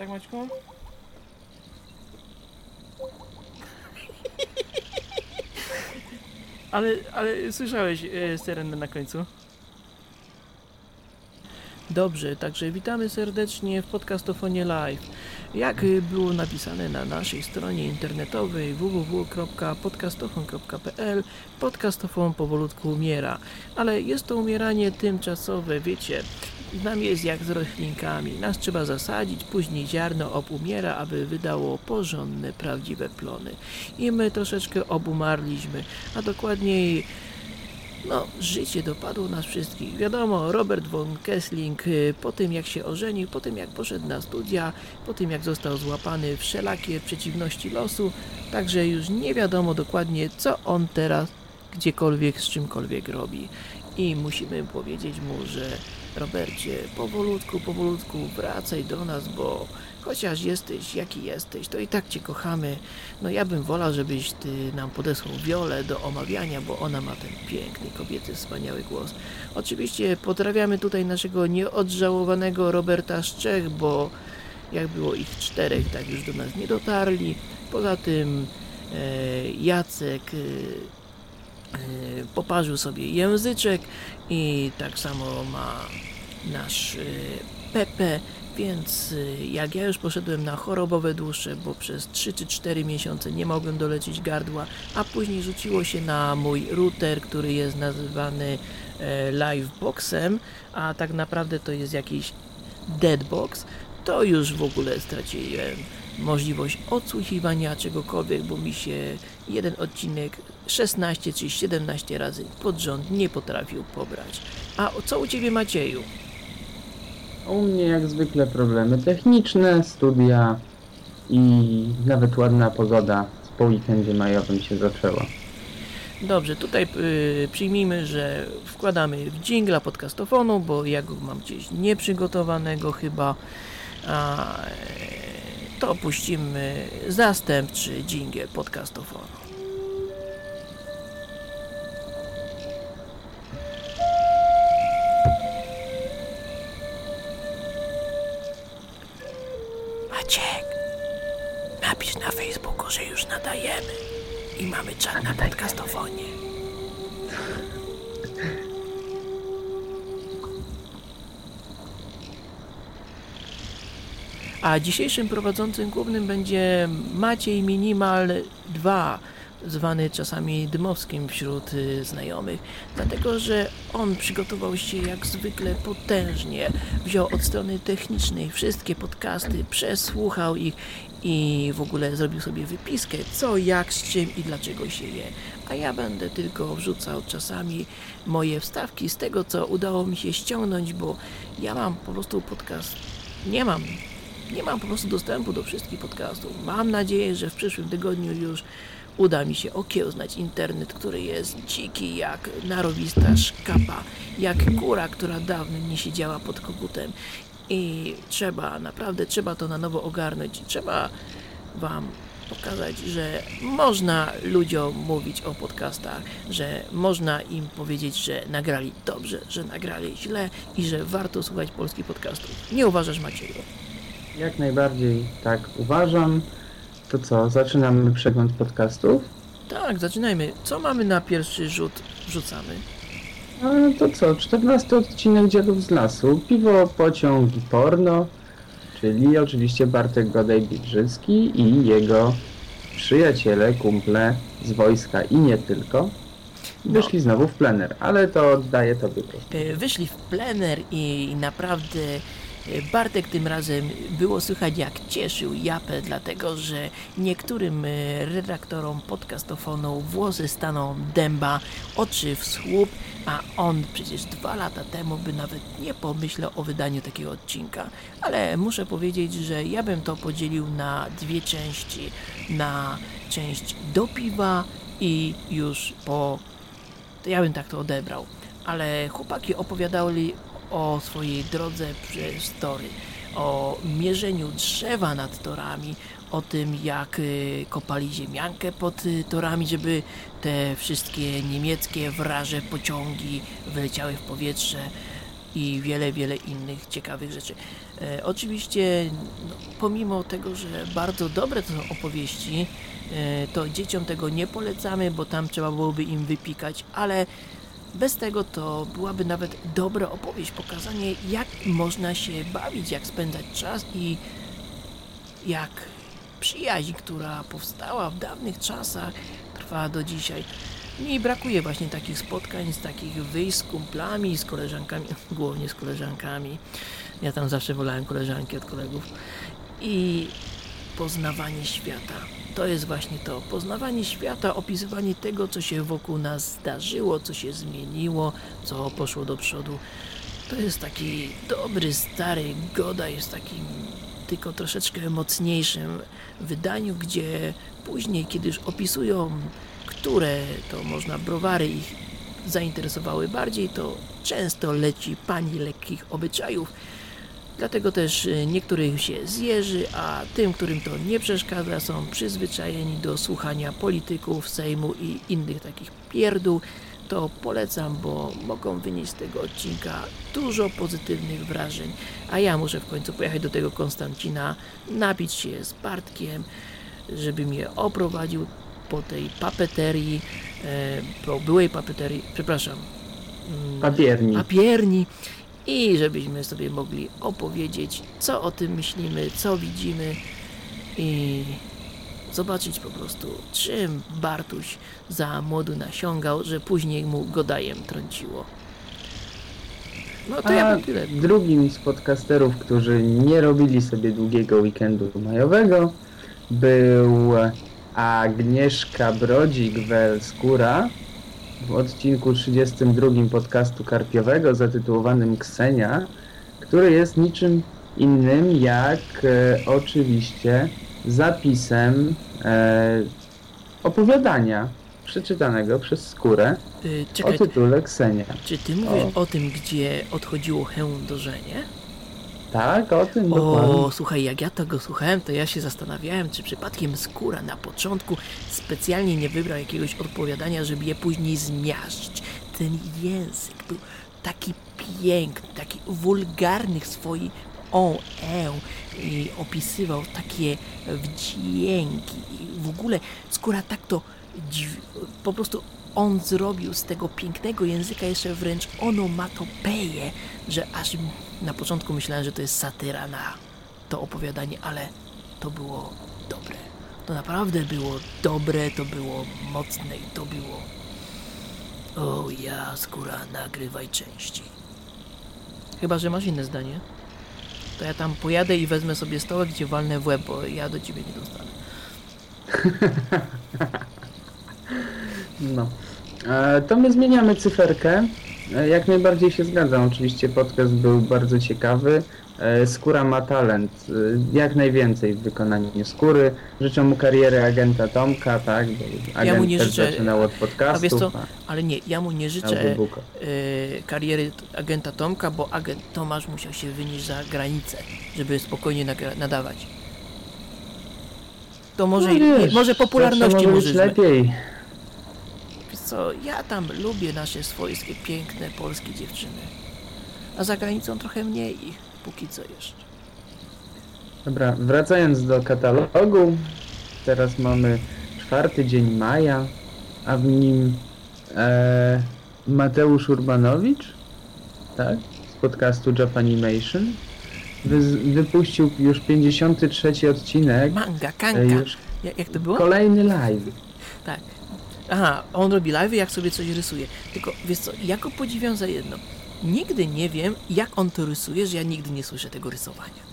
Tak Maćku? Ale, ale słyszałeś e, syrenę na końcu? Dobrze, także witamy serdecznie w podcastofonie live. Jak było napisane na naszej stronie internetowej www.podcastofon.pl, podcastofon powolutku umiera, ale jest to umieranie tymczasowe, wiecie. Nam jest jak z roślinkami. Nas trzeba zasadzić, później ziarno obumiera, aby wydało porządne, prawdziwe plony. I my troszeczkę obumarliśmy, a dokładniej no, życie dopadło nas wszystkich. Wiadomo, Robert von Kessling y, po tym jak się ożenił, po tym jak poszedł na studia, po tym jak został złapany wszelakie przeciwności losu, także już nie wiadomo dokładnie co on teraz gdziekolwiek z czymkolwiek robi. I musimy powiedzieć mu, że Robercie, powolutku, powolutku wracaj do nas, bo chociaż jesteś jaki jesteś, to i tak cię kochamy. No ja bym wolał, żebyś ty nam podesłał Wiolę do omawiania, bo ona ma ten piękny, kobiecy, wspaniały głos. Oczywiście pozdrawiamy tutaj naszego nieodżałowanego Roberta z Czech, bo jak było ich czterech, tak już do nas nie dotarli. Poza tym e, Jacek e, poparzył sobie języczek i tak samo ma nasz e, Pepe, więc y, jak ja już poszedłem na chorobowe dłuższe, bo przez 3 czy 4 miesiące nie mogłem dolecieć gardła, a później rzuciło się na mój router, który jest nazywany e, Liveboxem, a tak naprawdę to jest jakiś Deadbox, to już w ogóle straciłem możliwość odsłuchiwania czegokolwiek, bo mi się jeden odcinek 16 czy 17 razy pod rząd nie potrafił pobrać. A co u Ciebie Macieju? U mnie jak zwykle problemy techniczne, studia i nawet ładna pogoda po weekendzie majowym się zaczęła. Dobrze, tutaj y, przyjmijmy, że wkładamy w dżingla podcastofonu, bo ja go mam gdzieś nieprzygotowanego chyba, a e, to puścimy zastępczy dżingiel podcastofonu. Facebooku, że już nadajemy i mamy czat na podcastofonie. A dzisiejszym prowadzącym głównym będzie Maciej Minimal 2, zwany czasami Dymowskim wśród y, znajomych, dlatego że on przygotował się jak zwykle potężnie, wziął od strony technicznej wszystkie podcasty, przesłuchał ich i w ogóle zrobił sobie wypiskę, co, jak, z czym i dlaczego się je. A ja będę tylko wrzucał czasami moje wstawki z tego, co udało mi się ściągnąć, bo ja mam po prostu podcast, nie mam nie mam po prostu dostępu do wszystkich podcastów. Mam nadzieję, że w przyszłym tygodniu już uda mi się okiełznać internet, który jest dziki jak narowista szkapa, jak kura, która dawno nie siedziała pod kogutem. I trzeba, naprawdę trzeba to na nowo ogarnąć. Trzeba Wam pokazać, że można ludziom mówić o podcastach, że można im powiedzieć, że nagrali dobrze, że nagrali źle i że warto słuchać polskich podcastów. Nie uważasz, Macieju? Jak najbardziej tak uważam. To co, zaczynamy przegląd podcastów? Tak, zaczynajmy. Co mamy na pierwszy rzut wrzucamy? A to co, 14 odcinek Dziadów z Lasu, Piwo, Pociąg i Porno, czyli oczywiście Bartek Godej-Bidrzycki i jego przyjaciele, kumple z wojska i nie tylko. Wyszli znowu w plener, ale to oddaję tobie proszę. E, Wyszli w plener i naprawdę Bartek tym razem było słychać jak cieszył japę, dlatego że niektórym e, redaktorom podcastofonu włosy staną dęba, oczy w słup, a on przecież dwa lata temu by nawet nie pomyślał o wydaniu takiego odcinka. Ale muszę powiedzieć, że ja bym to podzielił na dwie części. Na część do piwa i już po to ja bym tak to odebrał. Ale chłopaki opowiadali o swojej drodze przez tory, o mierzeniu drzewa nad torami, o tym jak y, kopali ziemiankę pod y, torami, żeby te wszystkie niemieckie wraże pociągi wyleciały w powietrze i wiele, wiele innych ciekawych rzeczy. E, oczywiście no, pomimo tego, że bardzo dobre to są opowieści, e, to dzieciom tego nie polecamy, bo tam trzeba byłoby im wypikać, ale bez tego to byłaby nawet dobra opowieść, pokazanie jak można się bawić, jak spędzać czas i jak przyjaźń, która powstała w dawnych czasach, trwa do dzisiaj. Mi brakuje właśnie takich spotkań, z takich wyjść z kumplami, z koleżankami, głównie z koleżankami. Ja tam zawsze wolałem koleżanki od kolegów. I poznawanie świata. To jest właśnie to. Poznawanie świata, opisywanie tego, co się wokół nas zdarzyło, co się zmieniło, co poszło do przodu. To jest taki dobry, stary Goda, jest takim tylko troszeczkę mocniejszym wydaniu, gdzie później, kiedy już opisują, które to można browary ich zainteresowały bardziej, to często leci pani lekkich obyczajów. Dlatego też y, niektórych się zjeży, a tym, którym to nie przeszkadza, są przyzwyczajeni do słuchania polityków, Sejmu i innych takich pierdół, to polecam, bo mogą wynieść z tego odcinka dużo pozytywnych wrażeń. A ja muszę w końcu pojechać do tego Konstancina, napić się z Bartkiem, żeby mnie oprowadził po tej papeterii, e, po byłej papeterii, przepraszam, mm, Papierni. papierni i żebyśmy sobie mogli opowiedzieć, co o tym myślimy, co widzimy i zobaczyć po prostu, czym Bartuś za młodu nasiągał, że później mu godajem trąciło. No to ja A bym tyle. drugim z podcasterów, którzy nie robili sobie długiego weekendu majowego, był Agnieszka Brodzik-Welskóra w odcinku 32 podcastu karpiowego zatytułowanym Ksenia, który jest niczym innym jak e, oczywiście zapisem e, opowiadania przeczytanego przez skórę Y, o czekaj, tytule Ksenia. czy ty mówisz o. o tym, gdzie odchodziło hełm do żenie? Tak, o tym dokładnie. O, słuchaj, jak ja tego słuchałem, to ja się zastanawiałem, czy przypadkiem skóra na początku specjalnie nie wybrał jakiegoś odpowiadania, żeby je później zmiażdżyć. Ten język był taki piękny, taki wulgarny w swoim o, e i opisywał takie wdzięki i w ogóle skóra tak to po prostu on zrobił z tego pięknego języka jeszcze wręcz onomatopeję, że aż na początku myślałem, że to jest satyra na to opowiadanie, ale to było dobre. To naprawdę było dobre, to było mocne i to było... O ja, skóra, nagrywaj częściej. Chyba, że masz inne zdanie. To ja tam pojadę i wezmę sobie stołek, gdzie walnę w łeb, bo ja do ciebie nie dostanę. No. E, to my zmieniamy cyferkę. E, jak najbardziej się zgadzam. Oczywiście podcast był bardzo ciekawy. E, skóra ma talent. E, jak najwięcej w wykonaniu skóry. Życzę mu kariery agenta Tomka, tak? Bo agent mu nie też życzę- zaczynał od A podcastów. wiesz co, ale nie, ja mu nie życzę kariery agenta Tomka, bo agent Tomasz musiał się wynieść za granicę, żeby spokojnie nadawać. To może, No nie, wiesz, może popularności może być lepiej. Co, ja tam lubię nasze swojskie, piękne polskie dziewczyny. A za granicą trochę mniej ich, póki co jeszcze. Dobra, wracając do katalogu. Teraz mamy czwarty dzień maja, a w nim e, Mateusz Urbanowicz, tak? Z podcastu Japanimation. Wy, wypuścił już 53 odcinek. Manga, E, kanka. już jak to było? kolejny live. Tak. Aha, on robi live, jak sobie coś rysuje. Tylko wiesz co, ja go podziwiam za jedno. Nigdy nie wiem, jak on to rysuje, że ja nigdy nie słyszę tego rysowania.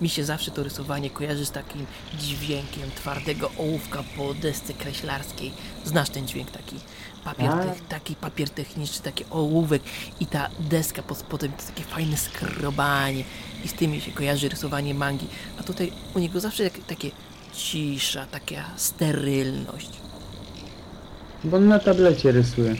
Mi się zawsze to rysowanie kojarzy z takim dźwiękiem twardego ołówka po desce kreślarskiej. Znasz ten dźwięk taki? Papier, Tak. taki papier techniczny, taki ołówek i ta deska pod spodem to takie fajne skrobanie. I z tym mi się kojarzy rysowanie mangi. A tutaj u niego zawsze jak, takie cisza, taka sterylność. Bo on na tablecie rysuje.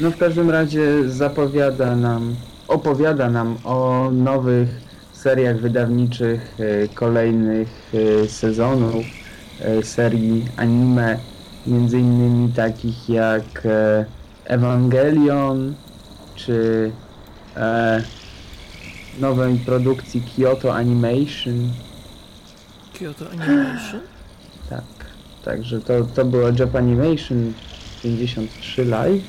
No w każdym razie zapowiada nam, opowiada nam o nowych seriach wydawniczych, e, kolejnych e, sezonów e, serii anime, między innymi takich jak Evangelion, czy e, nowej produkcji Kyoto Animation, Kyoto Animation? Tak. Także to, to było Japanimation 53 Live.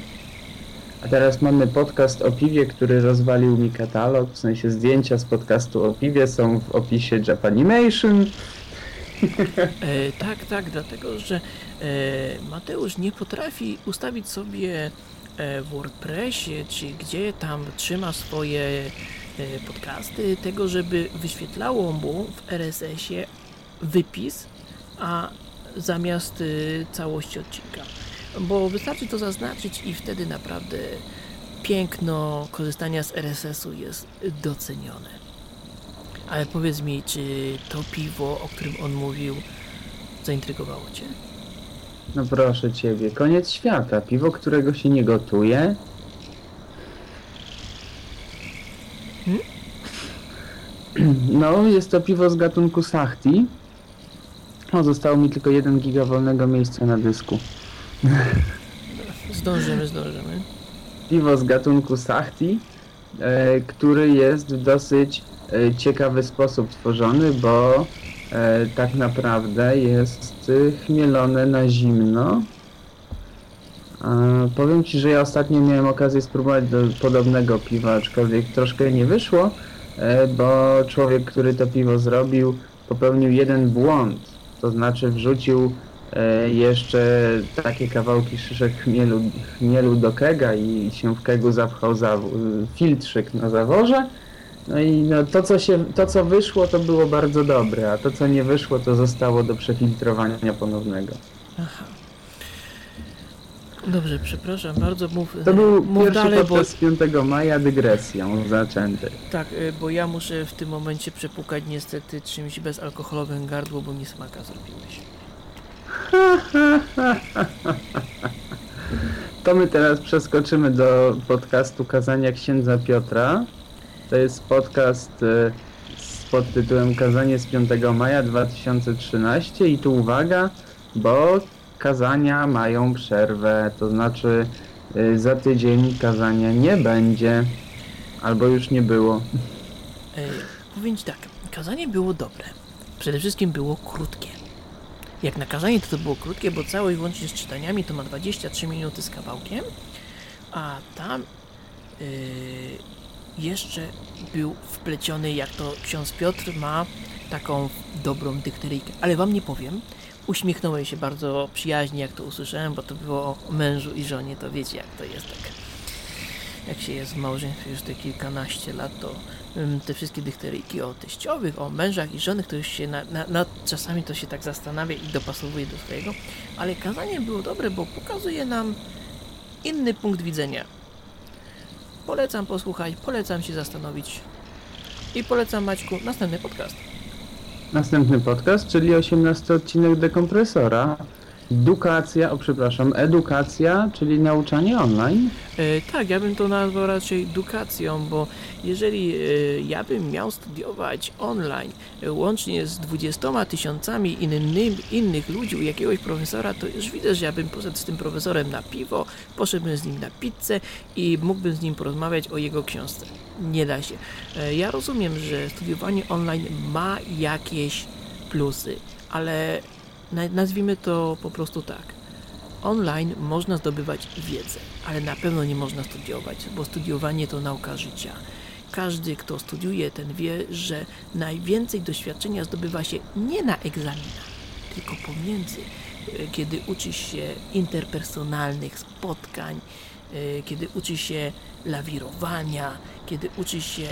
A teraz mamy podcast o piwie, który rozwalił mi katalog. W sensie zdjęcia z podcastu o piwie są w opisie Japanimation. E, tak, tak, dlatego że e, Mateusz nie potrafi ustawić sobie e, w WordPressie, czy gdzie tam trzyma swoje e, podcasty, tego, żeby wyświetlało mu w RSS-ie wypis, a zamiast e, całości odcinka. Bo wystarczy to zaznaczyć i wtedy naprawdę piękno korzystania z RSS-u jest docenione. Ale powiedz mi, czy to piwo, o którym on mówił, zaintrygowało Cię? No proszę ciebie, koniec świata. Piwo, którego się nie gotuje. Hmm? No, jest to piwo z gatunku Sahti. O, zostało mi tylko 1 giga wolnego miejsca na dysku. Zdążymy, zdążymy. Piwo z gatunku Sahti, e, który jest w dosyć e, ciekawy sposób tworzony, bo e, tak naprawdę jest chmielone na zimno. Powiem Ci, że ja ostatnio miałem okazję spróbować do podobnego piwa, aczkolwiek troszkę nie wyszło, bo człowiek, który to piwo zrobił, popełnił jeden błąd. To znaczy wrzucił jeszcze takie kawałki szyszek chmielu, chmielu do kega i się w kegu zapchał za, filtrzyk na zaworze. No i no, to, co się, to, co wyszło, to było bardzo dobre, a to, co nie wyszło, to zostało do przefiltrowania ponownego. Aha. Dobrze, przepraszam bardzo, mów, To był mów pierwszy dalej, bo podcast z 5 maja dygresją zaczęty. tak, y, bo ja muszę w tym momencie przepukać niestety czymś bezalkoholowym gardło, bo mi smaka zrobiłeś. To my teraz przeskoczymy do podcastu Kazania Księdza Piotra. To jest podcast e, z pod tytułem Kazanie z 5 maja 2013 i tu uwaga, bo kazania mają przerwę, to znaczy e, za tydzień kazania nie będzie, albo już nie było. E, powiem Ci tak, kazanie było dobre. Przede wszystkim było krótkie. Jak na kazanie to, to było krótkie, bo całość łącznie z czytaniami to ma 23 minuty z kawałkiem, a tam yy, jeszcze był wpleciony, jak to ksiądz Piotr ma taką dobrą dykteryjkę. Ale Wam nie powiem, uśmiechnąłem się bardzo przyjaźnie, jak to usłyszałem, bo to było o mężu i żonie, to wiecie jak to jest tak. Jak się jest w małżeństwie już te kilkanaście lat, to te wszystkie dykteryjki o teściowych, o mężach i żonach, to już się na, na, na, czasami to się tak zastanawia i dopasowuje do swojego, ale kazanie było dobre, bo pokazuje nam inny punkt widzenia. Polecam posłuchać, polecam się zastanowić i polecam Maćku następny podcast. Następny podcast, czyli 18 odcinek dekompresora. Edukacja, o przepraszam, edukacja, czyli nauczanie online. E, tak, ja bym to nazwał raczej edukacją, bo jeżeli e, ja bym miał studiować online e, łącznie z 20 tysiącami innym, innych ludzi u jakiegoś profesora, to już widzę, że ja bym poszedł z tym profesorem na piwo, poszedłbym z nim na pizzę i mógłbym z nim porozmawiać o jego książce. Nie da się. Ja rozumiem, że studiowanie online ma jakieś plusy, ale nazwijmy to po prostu tak. Online można zdobywać wiedzę, ale na pewno nie można studiować, bo studiowanie to nauka życia. Każdy, kto studiuje, ten wie, że najwięcej doświadczenia zdobywa się nie na egzaminach, tylko pomiędzy, e, kiedy uczy się interpersonalnych spotkań, e, kiedy uczy się lawirowania, kiedy uczy się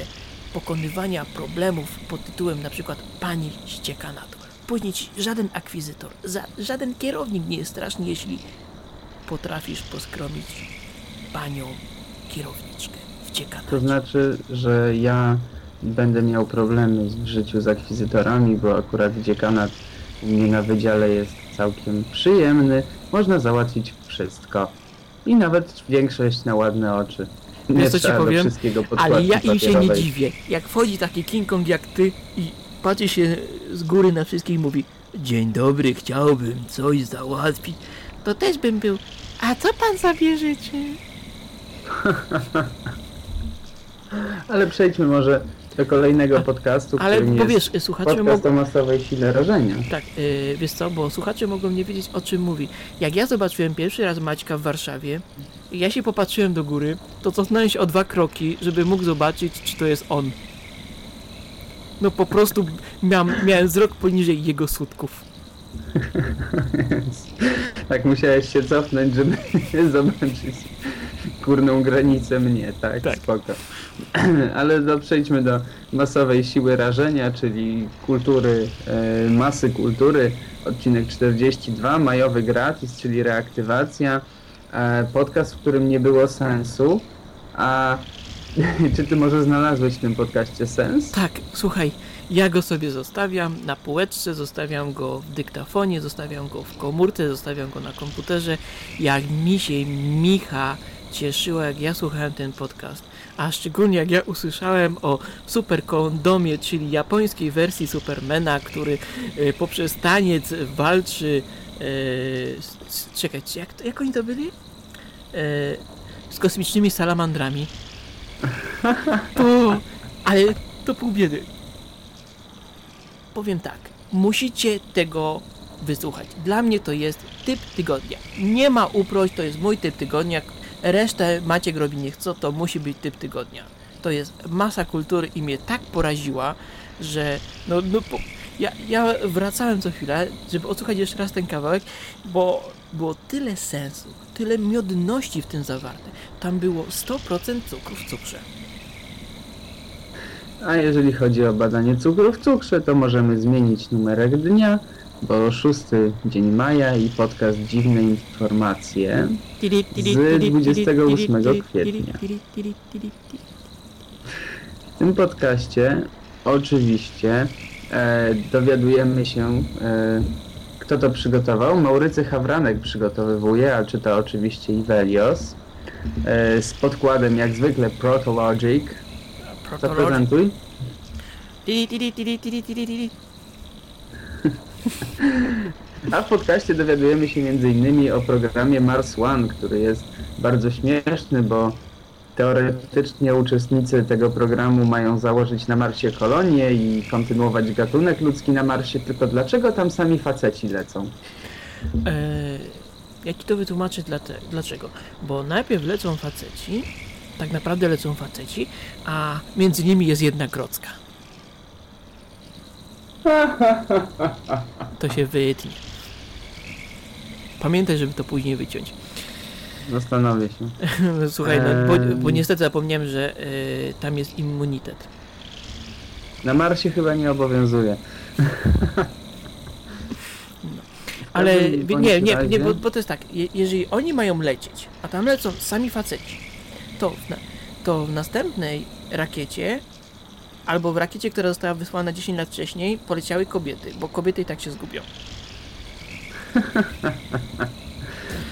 pokonywania problemów pod tytułem na przykład pani ścieka na to. Później ci żaden akwizytor, za, żaden kierownik nie jest straszny, jeśli potrafisz poskromić panią kierowniczkę. Wcieka na To znaczy, że ja będę miał problemy w życiu z akwizytorami, bo akurat dziekanat u mnie na wydziale jest całkiem przyjemny. Można załatwić wszystko. I nawet większość na ładne oczy. Nie Wiesz, co ci trzeba do powiem? wszystkiego Ale podkładki ja im się nie papierowej. dziwię. Jak wchodzi taki King Kong jak ty i patrzy się z góry na wszystkich i mówi Dzień dobry, chciałbym coś załatwić. To też bym był. A co pan zabierzecie? Ale przejdźmy może do kolejnego podcastu, Ale bo wiesz, słuchacze podcast mogą... o masowej sile rażenia. Tak, yy, wiesz co, bo słuchacze mogą nie wiedzieć o czym mówi. Jak ja zobaczyłem pierwszy raz Maćka w Warszawie i ja się popatrzyłem do góry, to cofnąłem się o dwa kroki, żeby mógł zobaczyć, czy to jest on. No po prostu miałem, miałem wzrok poniżej jego sutków. tak musiałeś się cofnąć, żeby zobaczyć górną granicę mnie, tak? Tak. Spoko. Ale no, przejdźmy do masowej siły rażenia, czyli kultury, e, masy kultury, odcinek 42, majowy gratis, czyli reaktywacja, e, podcast, w którym nie było sensu, a czy ty może znalazłeś w tym podcaście sens? Tak, słuchaj, ja go sobie zostawiam na półeczce, zostawiam go w dyktafonie, zostawiam go w komórce, zostawiam go na komputerze. Jak mi się Micha cieszyła, jak ja słuchałem ten podcast. A szczególnie jak ja usłyszałem o Super Kondomie, czyli japońskiej wersji Supermana, który e, poprzez taniec walczy. Z, czekaj, jak, jak oni to byli? E, z kosmicznymi salamandrami. To. Ale to pół biedy. Powiem tak, musicie tego wysłuchać. Dla mnie to jest typ tygodnia. Nie ma uprość, to jest mój typ tygodnia. Resztę Maciek robi niech co, to musi być typ tygodnia. To jest masa kultury i mnie tak poraziła, że no, no ja, ja wracałem co chwilę, żeby odsłuchać jeszcze raz ten kawałek, bo było tyle sensu, tyle miodności w tym zawarte. Tam było 100% cukru w cukrze. A jeżeli chodzi o badanie cukru w cukrze, to możemy zmienić numerek dnia, bo szósty dzień maja i podcast Dziwne Informacje. Z 28 kwietnia. W tym podcaście oczywiście e, dowiadujemy się, e, kto to przygotował. Maurycy Hawranek przygotowywuje, a czyta oczywiście Ivelios. E, z podkładem jak zwykle Protologic. Zaprezentuj. A w podcaście dowiadujemy się m.in. o programie Mars One, który jest bardzo śmieszny, bo teoretycznie uczestnicy tego programu mają założyć na Marsie kolonię i kontynuować gatunek ludzki na Marsie, tylko dlaczego tam sami faceci lecą? Eee, ja ci to wytłumaczę dlaczego. Bo najpierw lecą faceci, tak naprawdę lecą faceci, a między nimi jest jedna grocka. To się wytnie. Pamiętaj, żeby to później wyciąć. Zastanowię się. Słuchaj, no, bo, bo niestety zapomniałem, że e, tam jest immunitet. Na Marsie chyba nie obowiązuje. Ale każdym wie- bądź nie, nie, razie- nie bo, bo to jest tak, je, jeżeli oni mają lecieć, a tam lecą sami faceci, to w, na, to w następnej rakiecie, albo w rakiecie, która została wysłana 10 lat wcześniej, poleciały kobiety, bo kobiety i tak się zgubią.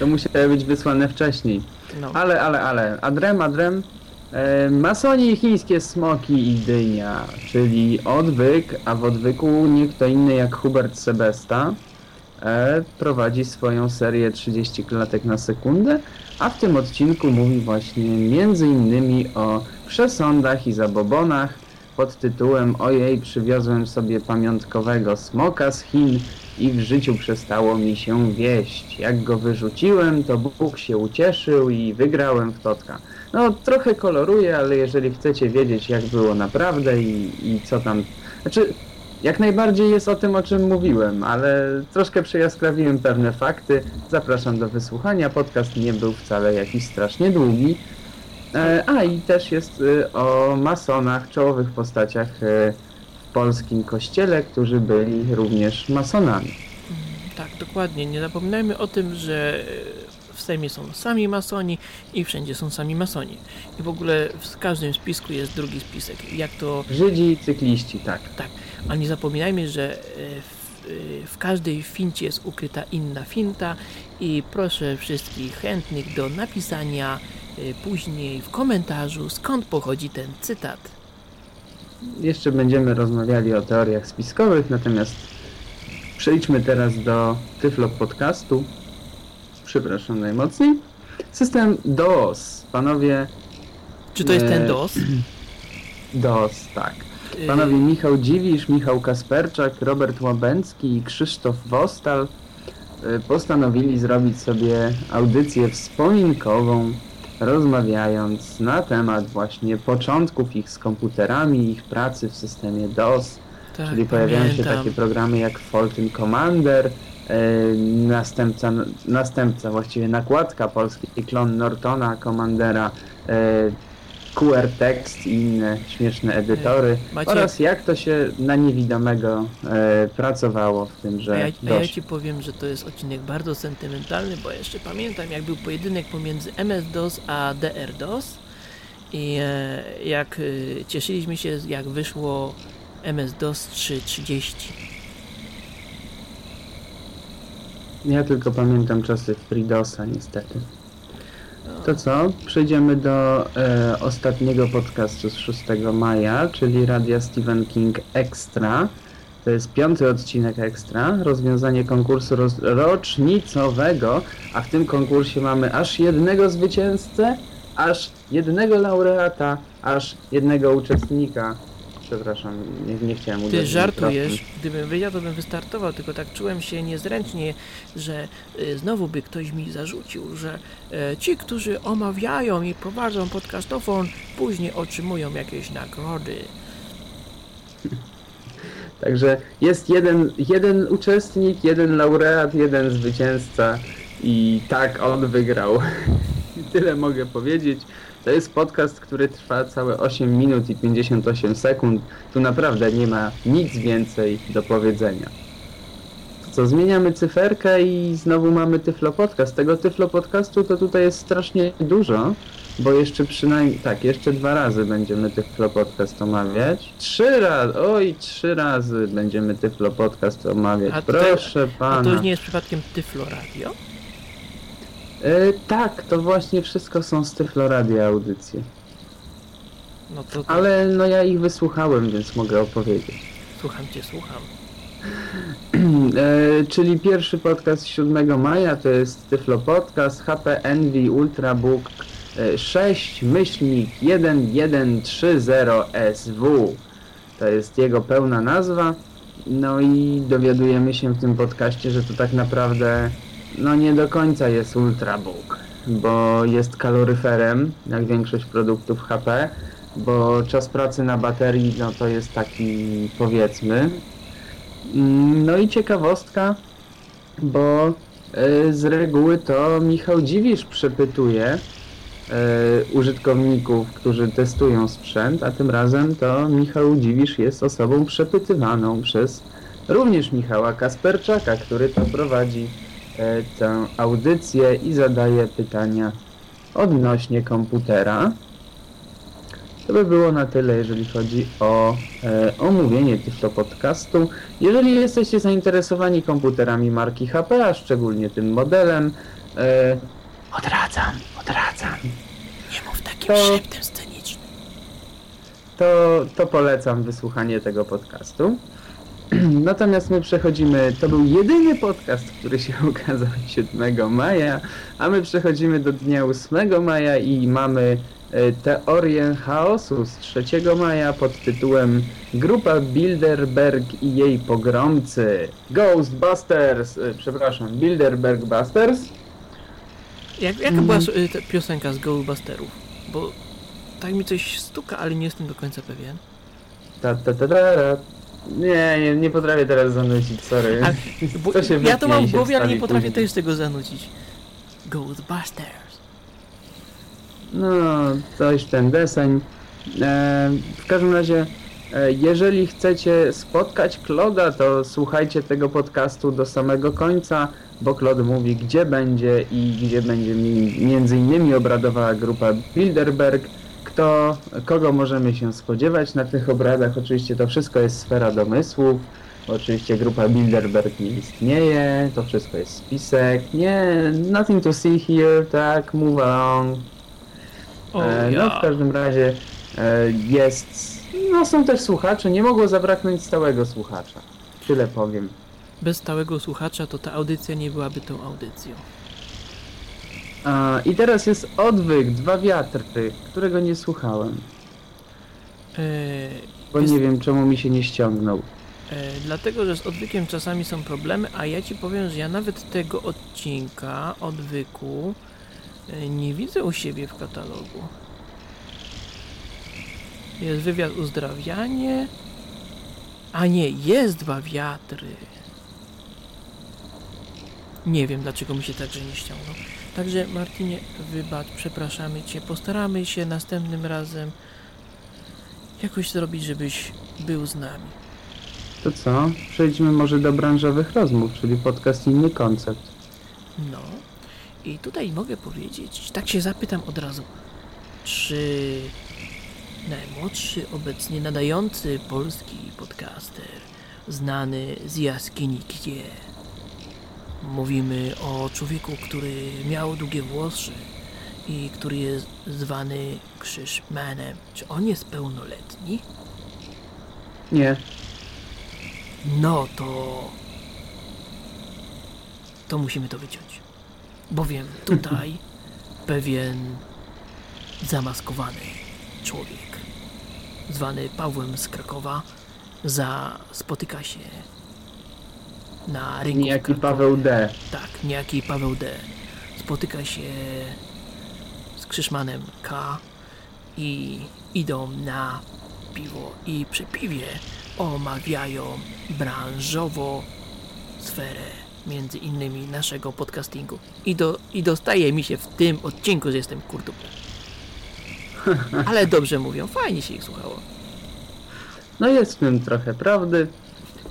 To musiały być wysłane wcześniej. No. Ale, ale, ale, adrem, adrem. E, masoni, chińskie smoki i dynia, czyli odwyk, a w odwyku nie kto inny jak Hubert Sebesta e, prowadzi swoją serię 30 klatek na sekundę, a w tym odcinku mówi właśnie między innymi o przesądach i zabobonach pod tytułem Ojej, przywiozłem sobie pamiątkowego smoka z Chin i w życiu przestało mi się wieść. Jak go wyrzuciłem, to Bóg się ucieszył i wygrałem w totka. No, trochę koloruję, ale jeżeli chcecie wiedzieć, jak było naprawdę i, i co tam... Znaczy, jak najbardziej jest o tym, o czym mówiłem, ale troszkę przejaskrawiłem pewne fakty. Zapraszam do wysłuchania. Podcast nie był wcale jakiś strasznie długi. E, a i też jest y, o masonach, czołowych postaciach y, w polskim kościele, którzy byli również masonami. Tak, dokładnie. Nie zapominajmy o tym, że w Sejmie są sami masoni i wszędzie są sami masoni. I w ogóle w każdym spisku jest drugi spisek. Jak to Żydzi i cykliści, tak. Ale nie zapominajmy, że w, w każdej fincie jest ukryta inna finta i proszę wszystkich chętnych do napisania później w komentarzu skąd pochodzi ten cytat. Jeszcze będziemy rozmawiali o teoriach spiskowych, natomiast przejdźmy teraz do Tyflo Podcastu. Przepraszam najmocniej. System DOS. Panowie, Czy to jest ten Nie. DOS? DOS, tak. y, Panowie Michał Dziwisz, Michał Kasperczak, Robert Łabęcki i Krzysztof Wostal y, postanowili zrobić sobie audycję wspominkową, rozmawiając na temat właśnie początków ich z komputerami, ich pracy w systemie DOS, tak, czyli pojawiają się pamiętam. takie programy jak Fulton Commander, y, następca, następca, właściwie nakładka polski, klon Nortona Commandera, y, QR Text i inne śmieszne edytory Macie- oraz jak to się na niewidomego e, pracowało w A tymże ja, a ja ci powiem, że to jest odcinek bardzo sentymentalny, bo jeszcze pamiętam jak był pojedynek pomiędzy MS-DOS a DR-DOS i e, jak e, cieszyliśmy się jak wyszło MS-DOS 3.30. Ja tylko pamiętam czasy FreeDOSa niestety. To co? Przejdziemy do e, ostatniego podcastu z 6 maja, czyli Radia Stephen King Extra. To jest piąty odcinek Extra, rozwiązanie konkursu roz, rocznicowego, a w tym konkursie mamy aż jednego zwycięzcę, aż jednego laureata, aż jednego uczestnika. Przepraszam, nie, nie chciałem Ty uderzyć żartujesz, gdybym wiedział, to bym wystartował, tylko tak czułem się niezręcznie, że y, znowu by ktoś mi zarzucił, że e, ci, którzy omawiają i prowadzą podcastofon, później otrzymują jakieś nagrody. Także jest jeden, jeden uczestnik, jeden laureat, jeden zwycięzca i tak on wygrał. Tyle mogę powiedzieć. To jest podcast, który trwa całe 8 minut i 58 sekund. Tu naprawdę nie ma nic więcej do powiedzenia. Co, zmieniamy cyferkę i znowu mamy Tyflo Podcast. Tego Tyflo Podcastu to tutaj jest strasznie dużo, bo jeszcze przynajmniej, tak, jeszcze dwa razy będziemy Tyflo Podcast omawiać. Trzy razy, oj, trzy razy będziemy Tyflo Podcast omawiać. A Proszę A pana. to już nie jest przypadkiem Tyflo Radio? E, tak, to właśnie wszystko są z Tyflo Radio audycje. No to, to Ale no ja ich wysłuchałem, więc mogę opowiedzieć. słucham cię, słucham. E, czyli pierwszy podcast 7 maja to jest Tyflo Podcast HP Envy Ultrabook e, 6 myślnik 1130SW. To jest jego pełna nazwa. No i dowiadujemy się w tym podcaście, że to tak naprawdę no nie do końca jest Ultrabook, bo jest kaloryferem, jak większość produktów HP, bo czas pracy na baterii no to jest taki powiedzmy. Mm, No i ciekawostka, bo e, z reguły to Michał Dziwisz przepytuje e, użytkowników, którzy testują sprzęt, a tym razem to Michał Dziwisz jest osobą przepytywaną przez również Michała Kasperczaka, który to prowadzi tę audycję i zadaje pytania odnośnie komputera. To by było na tyle, jeżeli chodzi o e, omówienie Tyflo Podcastu. Jeżeli jesteście zainteresowani komputerami marki HP, a szczególnie tym modelem, e, odradzam, odradzam, Nie mów takim To- szeptem scenicznym. to, to polecam wysłuchanie tego podcastu. Natomiast my przechodzimy, to był jedyny podcast, który się ukazał 7 maja, a my przechodzimy do dnia 8 maja i mamy e, teorię chaosu z 3 maja pod tytułem Grupa Bilderberg i jej pogromcy. Ghostbusters, e, przepraszam, Bilderberg Busters. Jak, jaka Mhm. była y, ta piosenka z Ghostbusterów? Bo tak mi coś stuka, ale nie jestem do końca pewien. Ta, ta, ta, ta, ta. Nie, nie, nie potrafię teraz zanucić, sorry. A, bo, To ja to mam w głowie, ale nie potrafię później. też tego zanucić. Ghostbusters. No, coś ten deseń. E, w każdym razie, e, jeżeli chcecie spotkać Kloda, to słuchajcie tego podcastu do samego końca, bo Klod mówi, gdzie będzie i gdzie będzie mi, między innymi obradowała grupa Bilderberg, kto, kogo możemy się spodziewać na tych obradach. Oczywiście to wszystko jest sfera domysłów. Oczywiście grupa Bilderberg nie istnieje, to wszystko jest spisek. Nie, nothing to see here, tak, move along. O, E, ja. No w każdym razie e, jest. No są też słuchacze, nie mogło zabraknąć stałego słuchacza. Tyle powiem. Bez stałego słuchacza to ta audycja nie byłaby tą audycją. A, I teraz jest odwyk, dwa wiatry, którego nie słuchałem. E, Bo Jest- nie wiem czemu mi się nie ściągnął. E, dlatego, że z odwykiem czasami są problemy, a ja ci powiem, że ja nawet tego odcinka odwyku e, nie widzę u siebie w katalogu. Jest wywiad uzdrawianie. A nie, jest dwa wiatry. Nie wiem dlaczego mi się także nie ściągnął. Także Martinie, wybacz, przepraszamy cię. Postaramy się następnym razem jakoś zrobić, żebyś był z nami. To co? Przejdźmy może do branżowych rozmów, czyli podcast inny koncept. No. I tutaj mogę powiedzieć, tak się zapytam od razu, czy najmłodszy obecnie nadający polski podcaster, znany z jaskini gdzie? Mówimy o człowieku, który miał długie włosy i który jest zwany Krzyżmanem. Czy on jest pełnoletni? Nie, No to. To musimy to wyciąć. Bowiem tutaj pewien zamaskowany człowiek, zwany Pawłem z Krakowa, za spotyka się na rynku. niejaki. Paweł D. Tak, niejaki Paweł D. Spotyka się z Krzyszmanem K. i idą na piwo i przy piwie omawiają branżowo sferę między innymi naszego podcastingu. I, do, I dostaje mi się w tym odcinku, że jestem kurtuplem. Ale dobrze mówią, fajnie się ich słuchało. No jest w tym trochę prawdy.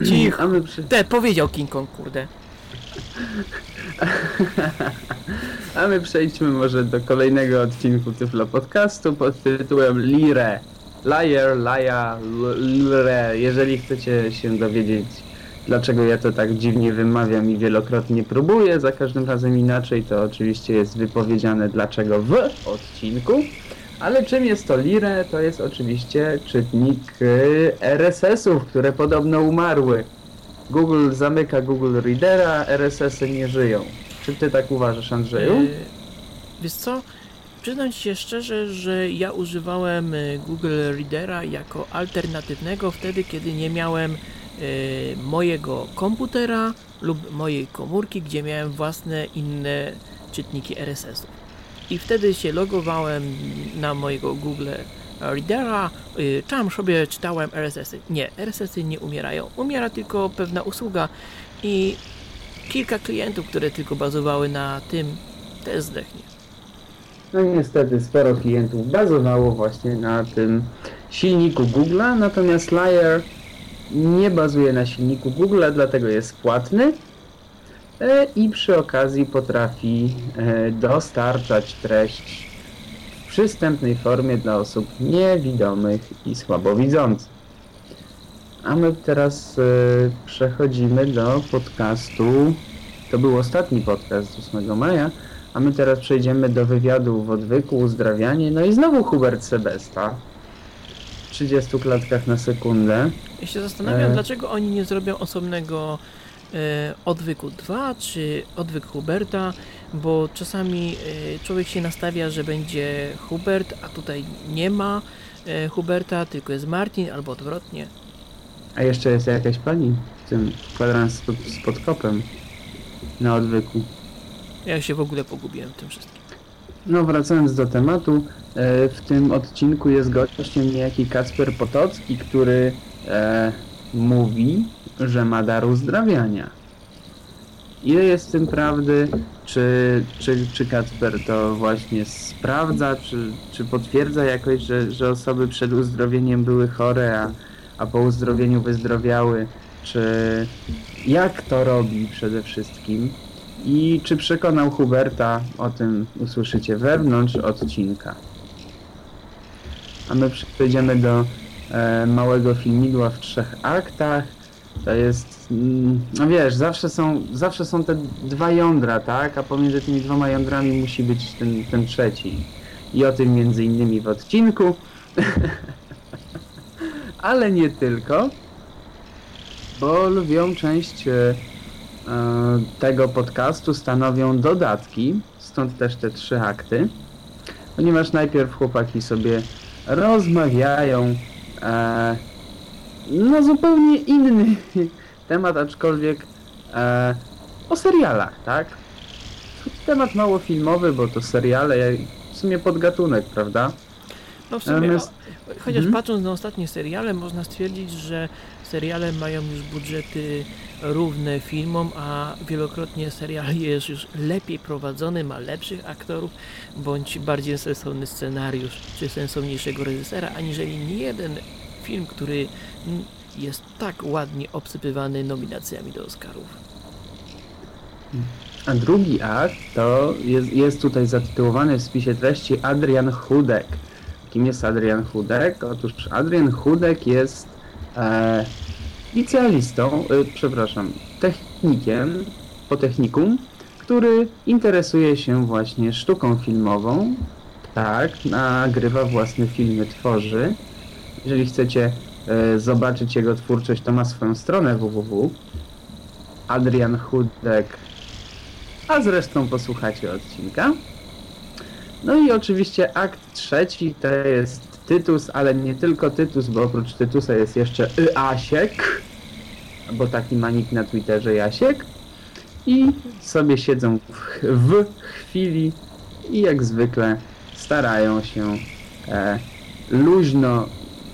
Cicho. A my przy... Te powiedział King Kong, kurde. A my przejdźmy może do kolejnego odcinku Tyflo Podcastu pod tytułem Lire. Liar, laja, lire. Jeżeli chcecie się dowiedzieć, dlaczego ja to tak dziwnie wymawiam i wielokrotnie próbuję, za każdym razem inaczej, to oczywiście jest wypowiedziane dlaczego w odcinku. Ale czym jest to Lire? To jest oczywiście czytnik RSS-ów, które podobno umarły. Google zamyka Google Readera, RSS-y nie żyją. Czy ty tak uważasz, Andrzeju? E, Wiesz co? Przyznam się szczerze, że ja używałem e, Google Readera jako alternatywnego wtedy, kiedy nie miałem e, mojego komputera lub mojej komórki, gdzie miałem własne inne czytniki RSS-ów. I wtedy się logowałem na mojego Google Readera, y, tam sobie czytałem RSS-y. Nie, RSS-y nie umierają. Umiera tylko pewna usługa i kilka klientów, które tylko bazowały na tym, też zdechnie. No niestety sporo klientów bazowało właśnie na tym silniku Google'a, natomiast Liar nie bazuje na silniku Google'a, dlatego jest płatny i przy okazji potrafi e, dostarczać treść w przystępnej formie dla osób niewidomych i słabowidzących. A my teraz e, przechodzimy do podcastu. To był ostatni podcast z 8 maja. A my teraz przejdziemy do wywiadu w odwyku, uzdrawianie. No i znowu Hubert Sebesta. W 30 klatkach na sekundę. Ja się zastanawiam, E. dlaczego oni nie zrobią osobnego e, odwyku 2 czy odwyk Huberta, bo czasami e, człowiek się nastawia, że będzie Hubert, a tutaj nie ma e, Huberta, tylko jest Martin albo odwrotnie. A jeszcze jest jakaś pani w tym kwadrans z, pod, z podkopem na odwyku. Ja się w ogóle pogubiłem w tym wszystkim. No wracając do tematu, e, w tym odcinku jest gościem niejaki Kacper Potocki, który e, mówi, że ma dar uzdrawiania. Ile jest w tym prawdy? Czy, czy, czy Kacper to właśnie sprawdza, czy, czy potwierdza jakoś, że, że osoby przed uzdrowieniem były chore, a, a po uzdrowieniu wyzdrowiały? Czy jak to robi przede wszystkim? I czy przekonał Huberta, o tym usłyszycie wewnątrz odcinka. A my przejdziemy do e, małego filmidła w trzech aktach. To jest, mm, no wiesz, zawsze są, zawsze są te dwa jądra, tak? A pomiędzy tymi dwoma jądrami musi być ten, ten trzeci. I o tym między innymi w odcinku. Ale nie tylko, bo lwią część e, e, tego podcastu stanowią dodatki, stąd też te trzy akty, ponieważ najpierw chłopaki sobie rozmawiają e, no zupełnie inny temat, aczkolwiek e, o serialach, tak? Temat mało filmowy, bo to seriale, w sumie podgatunek, prawda? No w sumie, Natomiast- o, chociaż Mhm. patrząc na ostatnie seriale, można stwierdzić, że seriale mają już budżety równe filmom, a wielokrotnie serial jest już lepiej prowadzony, ma lepszych aktorów, bądź bardziej sensowny scenariusz, czy sensowniejszego reżysera, aniżeli nie jeden film, który jest tak ładnie obsypywany nominacjami do Oscarów. A drugi akt to jest, jest tutaj zatytułowany w spisie treści Adrian Hudek. Kim jest Adrian Hudek? Otóż Adrian Hudek jest e, licealistą, e, przepraszam, technikiem po technikum, który interesuje się właśnie sztuką filmową. Tak, nagrywa własne filmy, tworzy. Jeżeli chcecie zobaczyć jego twórczość, to ma swoją stronę www. Adrian Hudek a zresztą posłuchacie odcinka. No i oczywiście akt trzeci to jest Tytus, ale nie tylko Tytus, bo oprócz Tytusa jest jeszcze Asiek, bo taki ma nick na Twitterze Jasiek. I sobie siedzą w, w chwili i jak zwykle starają się e, luźno,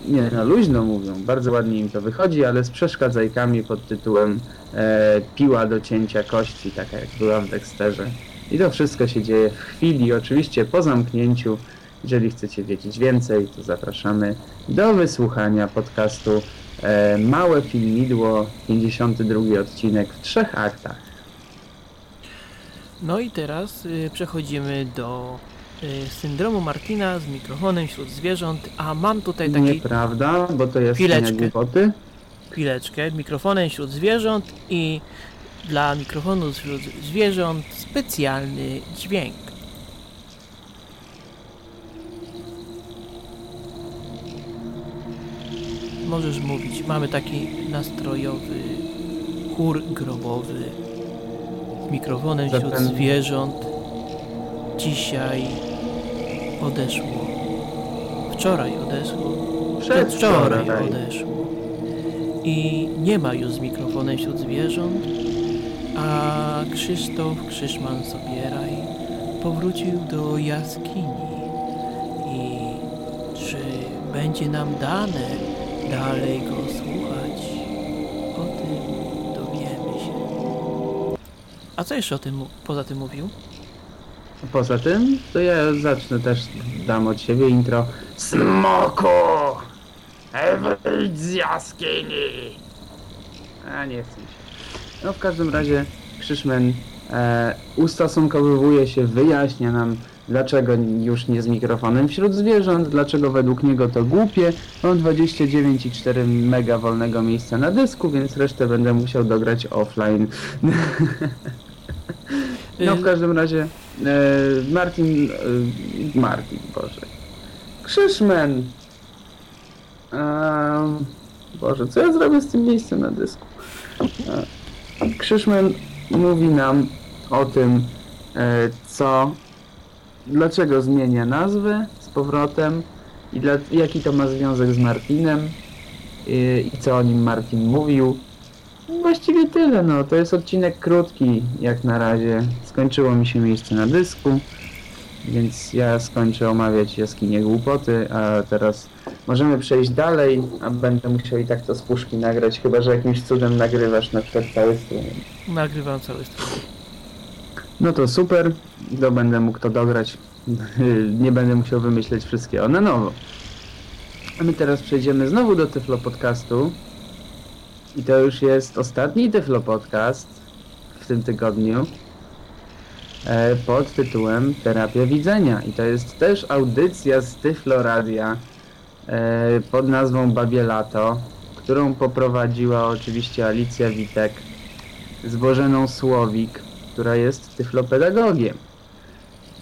nie no luźno mówią, bardzo ładnie im to wychodzi, ale z przeszkadzajkami pod tytułem e, piła do cięcia kości, taka jak była w Dexterze. I to wszystko się dzieje w chwili, oczywiście po zamknięciu. Jeżeli chcecie wiedzieć więcej, to zapraszamy do wysłuchania podcastu e, Małe Filmidło, 52 odcinek w trzech aktach. No i teraz y, przechodzimy do syndromu Martina z mikrofonem wśród zwierząt, a mam tutaj taki Nieprawda, bo to jest Chwileczkę. głupoty. chwileczkę, mikrofonem wśród zwierząt i dla mikrofonu wśród zwierząt specjalny dźwięk. Możesz mówić, mamy taki nastrojowy chór grobowy z mikrofonem wśród Zatem- zwierząt. Dzisiaj odeszło. Wczoraj odeszło. Przedwczoraj odeszło. I nie ma już z mikrofonem wśród zwierząt, a Krzysztof Krzyszman Sobieraj powrócił do jaskini. I czy będzie nam dane dalej go słuchać? O tym dowiemy się. A co jeszcze o tym poza tym mówił? Poza tym, to ja zacznę też, dam od siebie intro. Smoko! Wyjdź z jaskini! A nie chcę się. No w każdym razie Krzyszmen e, ustosunkowuje się, wyjaśnia nam dlaczego już nie z mikrofonem wśród zwierząt, dlaczego według niego to głupie. Mam 29,4 mega wolnego miejsca na dysku, więc resztę będę musiał dograć offline. No w Y, każdym razie e, Martin, e, Martin, Boże. Krzyszmen. Boże, co ja zrobię z tym miejscem na dysku? Krzyszmen mówi nam o tym, e, co, dlaczego zmienia nazwę z powrotem i dla, jaki to ma związek z Martinem i, i co o nim Martin mówił. Właściwie tyle, no. To jest odcinek krótki, jak na razie. Skończyło mi się miejsce na dysku, więc ja skończę omawiać jaskinie głupoty, a teraz możemy przejść dalej, a będę musiał i tak to z puszki nagrać, chyba że jakimś cudem nagrywasz na przykład cały strumień. Nagrywam cały stron. No to super, to będę mógł to dograć. Nie będę musiał wymyśleć wszystkiego na nowo. A my teraz przejdziemy znowu do Tyflo Podcastu. I to już jest ostatni Tyflo Podcast w tym tygodniu pod tytułem Terapia Widzenia. I to jest też audycja z Tyflo Radia e, pod nazwą Babie Lato, którą poprowadziła oczywiście Alicja Witek z Bożeną Słowik, która jest tyflopedagogiem.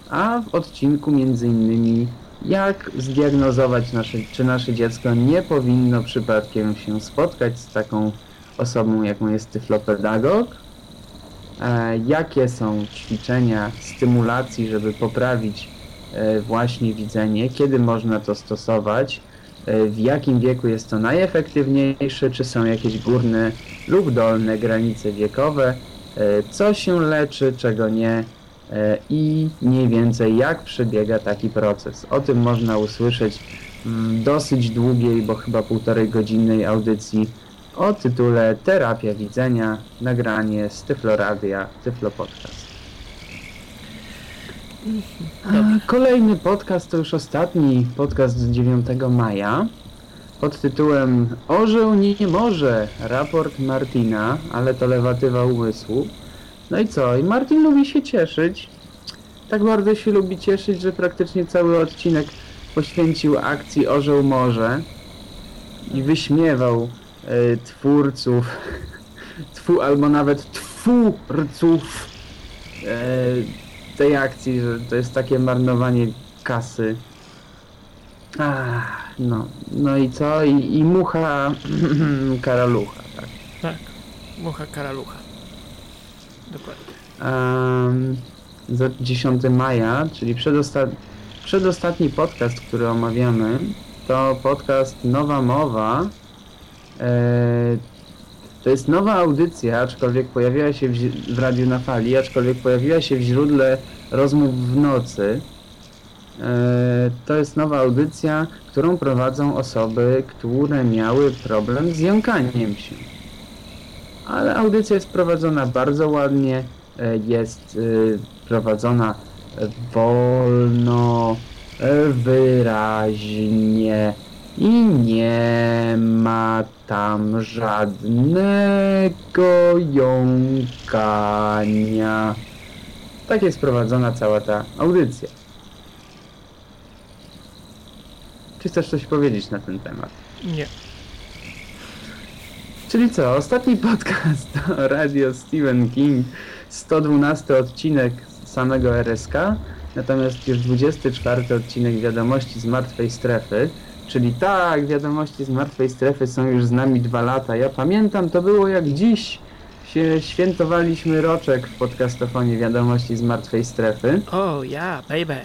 A w odcinku między innymi jak zdiagnozować nasze, czy nasze dziecko nie powinno przypadkiem się spotkać z taką osobą, jaką jest tyflopedagog, e, jakie są ćwiczenia stymulacji, żeby poprawić e, właśnie widzenie, kiedy można to stosować, e, w jakim wieku jest to najefektywniejsze, czy są jakieś górne lub dolne granice wiekowe, e, co się leczy, czego nie? E, i mniej więcej jak przebiega taki proces. O tym można usłyszeć w dosyć długiej, bo chyba półtorej godzinnej audycji o tytule Terapia widzenia, nagranie z Tyfloradia, Tyflo Podcast. A Kolejny podcast to już ostatni podcast z 9 maja pod tytułem Orzeł nie może, raport Martina, ale to lewatywa umysłu. No i co? I Martin lubi się cieszyć. Tak bardzo się lubi cieszyć, że praktycznie cały odcinek poświęcił akcji Orzeł może i wyśmiewał twórców, twu, albo nawet twórców e, tej akcji, że to jest takie marnowanie kasy. Ach, no, no i co? I, i mucha karalucha, tak. Tak, mucha karalucha. Dokładnie. Um, za 10 maja, czyli przedosta przedostatni podcast, który omawiamy, to podcast Nowa Mowa. E, to jest nowa audycja, aczkolwiek pojawiła się w, w Radiu na Fali, aczkolwiek pojawiła się w źródle rozmów w nocy. E, to jest nowa audycja, którą prowadzą osoby, które miały problem z jąkaniem się. Ale audycja jest prowadzona bardzo ładnie, e, jest prowadzona wolno, wyraźnie i nie ma tam żadnego jąkania. Tak jest prowadzona cała ta audycja. Czy chcesz coś powiedzieć na ten temat? Nie. Czyli co, ostatni podcast to Radio Stephen King, 112 odcinek samego RSK, natomiast już 24 odcinek Wiadomości z Martwej Strefy, czyli tak, Wiadomości z Martwej Strefy są już z nami dwa lata. Ja pamiętam, to było jak dziś się świętowaliśmy roczek w podcastofonie Wiadomości z Martwej Strefy. Oh, ja, baby.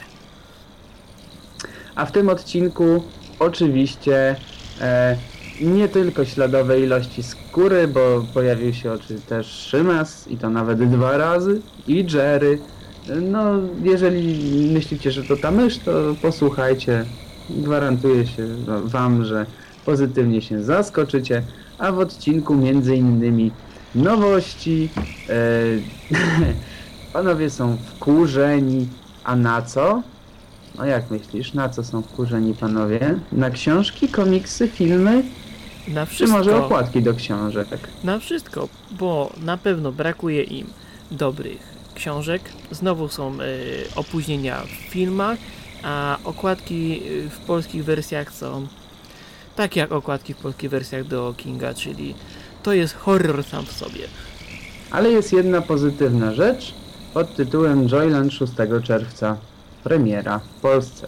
A w tym odcinku oczywiście e, nie tylko śladowe ilości skóry, bo pojawił się oczy też Szymas i to nawet dwa razy i Jerry. No, jeżeli myślicie, że to ta mysz, to posłuchajcie. Gwarantuję się wam, że pozytywnie się zaskoczycie. A w odcinku między innymi nowości. E, panowie są wkurzeni. A na co? No jak myślisz, na co są wkurzeni panowie? Na książki, komiksy, filmy, Na czy wszystko. może okładki do książek? Na wszystko, bo na pewno brakuje im dobrych książek. Znowu są e, opóźnienia w filmach, a okładki e, w polskich wersjach są tak jak okładki w polskich wersjach do Kinga, czyli to jest horror sam w sobie. Ale jest jedna pozytywna rzecz pod tytułem Joyland 6 czerwca. Premiera w Polsce.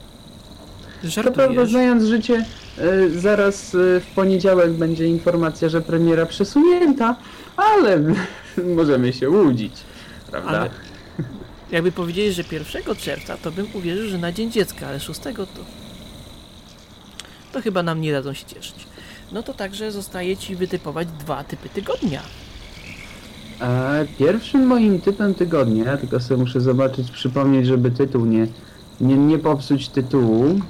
Co prawda Żartujesz? znając życie, y, zaraz y, w poniedziałek będzie informacja, że premiera przesunięta, ale możemy się łudzić, prawda? Ale jakby powiedzieli, że 1 czerwca, to bym uwierzył, że na Dzień Dziecka, ale 6 to... To chyba nam nie dadzą się cieszyć. No to także zostaje Ci wytypować dwa typy tygodnia. E, Pierwszym moim typem tygodnia, tylko sobie muszę zobaczyć, przypomnieć, żeby tytuł nie, nie, nie popsuć tytułu.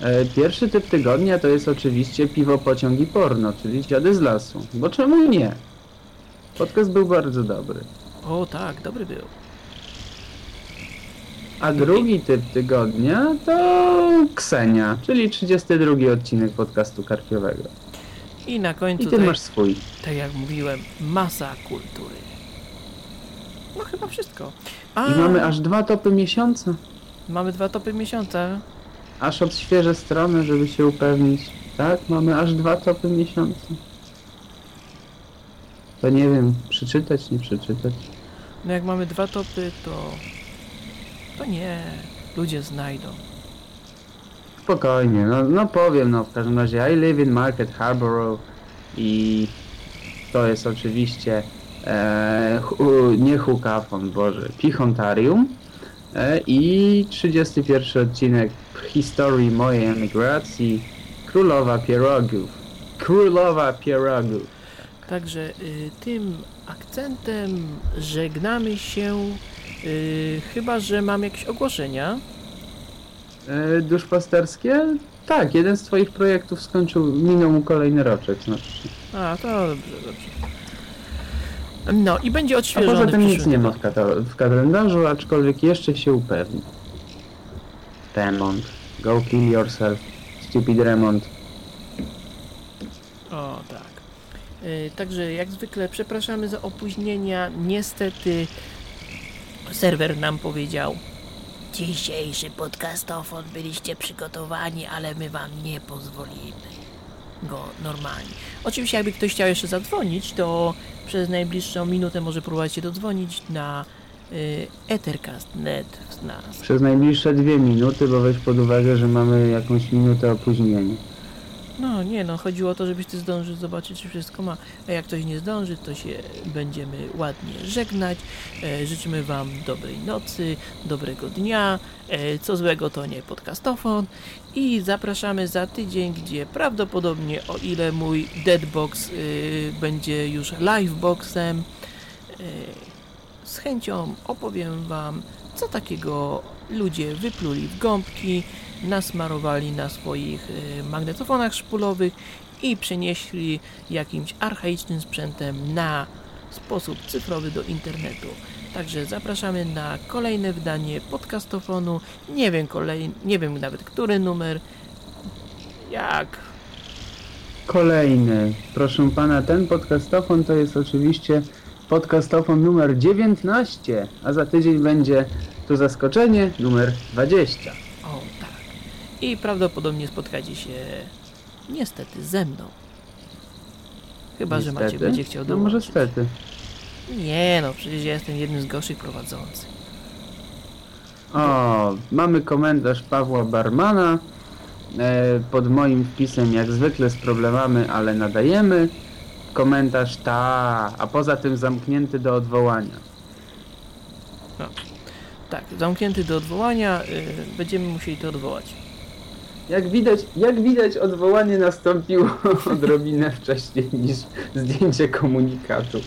E, Pierwszy typ tygodnia to jest oczywiście piwo, pociąg i porno, czyli dziady z lasu. Bo czemu nie? Podcast był bardzo dobry. O tak, dobry był. A drugi typ tygodnia to Ksenia, czyli 32 odcinek podcastu karpiowego. I na I końcu, ty tak, masz swój. tak jak mówiłem, masa kultury. No chyba wszystko. A, I mamy aż dwa topy miesiąca. mamy dwa topy miesiąca. Aż odświeżę stronę, żeby się upewnić. Tak, mamy aż dwa topy miesiąca. To nie wiem, przeczytać, nie przeczytać. No jak mamy dwa topy, to... To nie, ludzie znajdą. Spokojnie, no, no powiem, no w każdym razie I live in Market Harborough i to jest oczywiście e, hu, nie Hukafon, Boże, Pichontarium e, i 31 odcinek historii mojej emigracji, Królowa pierogów. Królowa pierogów. Także y, tym akcentem żegnamy się. Y, chyba, że mam jakieś ogłoszenia. E, duszpasterskie? Tak, jeden z twoich projektów skończył, minął mu kolejny roczek, znaczy. A, to dobrze, dobrze. No i będzie A odświeżony poza tym nic nie ma w, kata- w kalendarzu, aczkolwiek jeszcze się upewni. Remont. Go kill yourself. Stupid remont. O, tak. Y, Także jak zwykle przepraszamy za opóźnienia. Niestety serwer nam powiedział. Dzisiejszy podcastofon byliście przygotowani, ale my wam nie pozwolimy go normalnie. Oczywiście jakby ktoś chciał jeszcze zadzwonić, to przez najbliższą minutę może próbować się dodzwonić na y, Ethercast.net z nas. Przez najbliższe dwie minuty, bo weź pod uwagę, że mamy jakąś minutę opóźnienia. No nie no, chodziło o to, żebyś ty zdążył zobaczyć, czy wszystko ma. A jak ktoś nie zdąży, to się będziemy ładnie żegnać. E, życzymy wam dobrej nocy, dobrego dnia. E, co złego to nie podcastofon. I zapraszamy za tydzień, gdzie prawdopodobnie, o ile mój Deadbox y, będzie już liveboxem, y, z chęcią opowiem wam, co takiego ludzie wypluli w gąbki, nasmarowali na swoich y, magnetofonach szpulowych i przenieśli jakimś archaicznym sprzętem na sposób cyfrowy do internetu. Także zapraszamy na kolejne wydanie podcastofonu. Nie wiem kolej, nie wiem nawet który numer. Jak Kolejny. Proszę pana, ten podcastofon to jest oczywiście podcastofon numer 19, a za tydzień będzie tu zaskoczenie numer 20. I prawdopodobnie spotkacie się niestety ze mną. Chyba, że Maciek Niestety. będzie chciał No może stety. Nie no, przecież ja jestem jednym z gorszych prowadzących. O, mamy komentarz Pawła Barmana e, pod moim wpisem jak zwykle z problemami, ale nadajemy. Komentarz ta, a poza tym zamknięty do odwołania. Tak, zamknięty do odwołania, y, będziemy musieli to odwołać. Jak widać, jak widać odwołanie nastąpiło odrobinę wcześniej niż zdjęcie komunikatu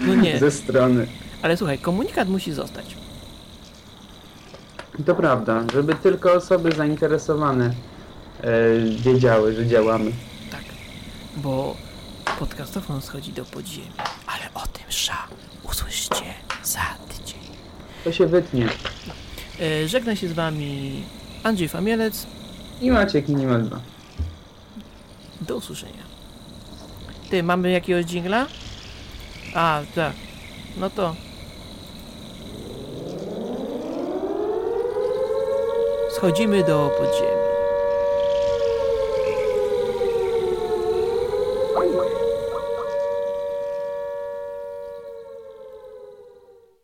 No nie, ze strony. ale słuchaj, komunikat musi zostać. To prawda, żeby tylko osoby zainteresowane e, wiedziały, że działamy. Tak, bo podcastofon schodzi do podziemi. Ale o tym sza usłyszcie za tydzień. To się wytnie. E, żegna się z wami Andrzej Famielec. I Maciek Minimal 2. Do usłyszenia. Ty, mamy jakiegoś dżingla? A, tak. No to... Schodzimy do podziemi.